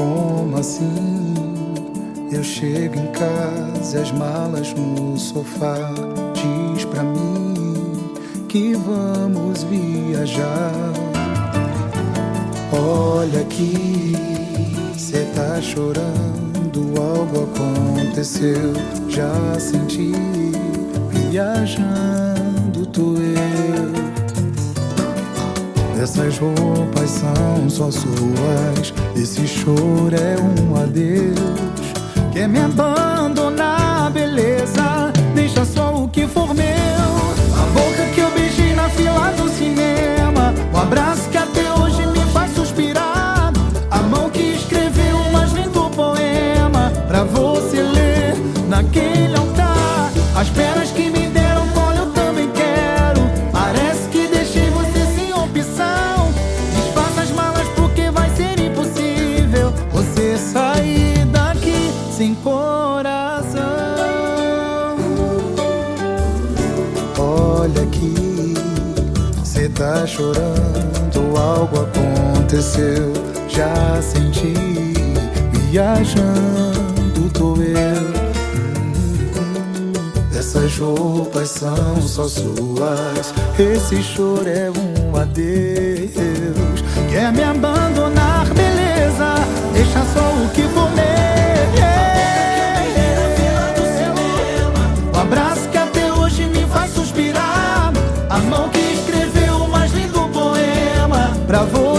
Como assim? Eu chego em casa e as malas no sofá. Diz pra mim que vamos viajar. Olha aqui, cê tá chorando, algo aconteceu. Já senti viajando, tu eu. Essas roupas são só suas. Esse choro é um adeus. Quer me abandonar, beleza? Deixa só o que for meu. sem coração. Olha aqui, cê tá chorando, algo aconteceu. Já senti, viajando tô eu. Essas roupas são só suas, esse choro é um adeus. Quer me abandonar, beleza? Deixa só o que comer. pra você.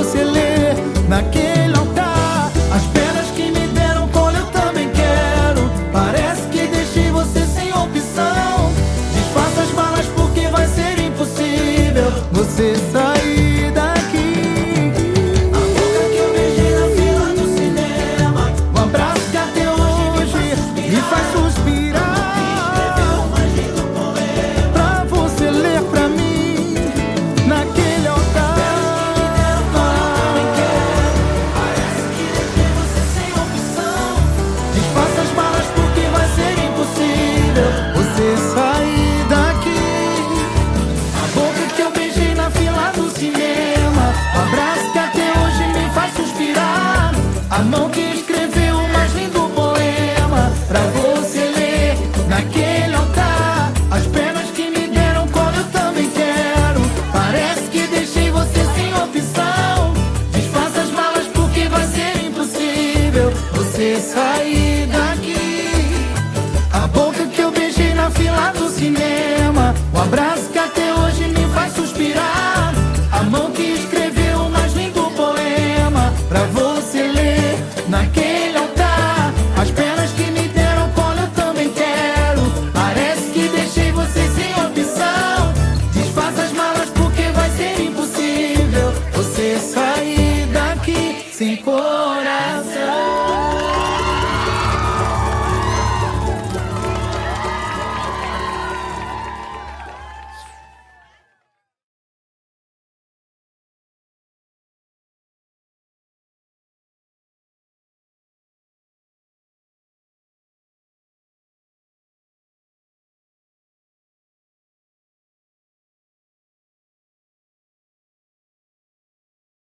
Um abraço que até hoje me faz suspirar. A mão que escreveu o mais lindo poema pra você ler naquele altar. As penas que me deram cola eu também quero. Parece que deixei você sem opção. Desfaça as malas porque vai ser impossível você sair daqui sem cor.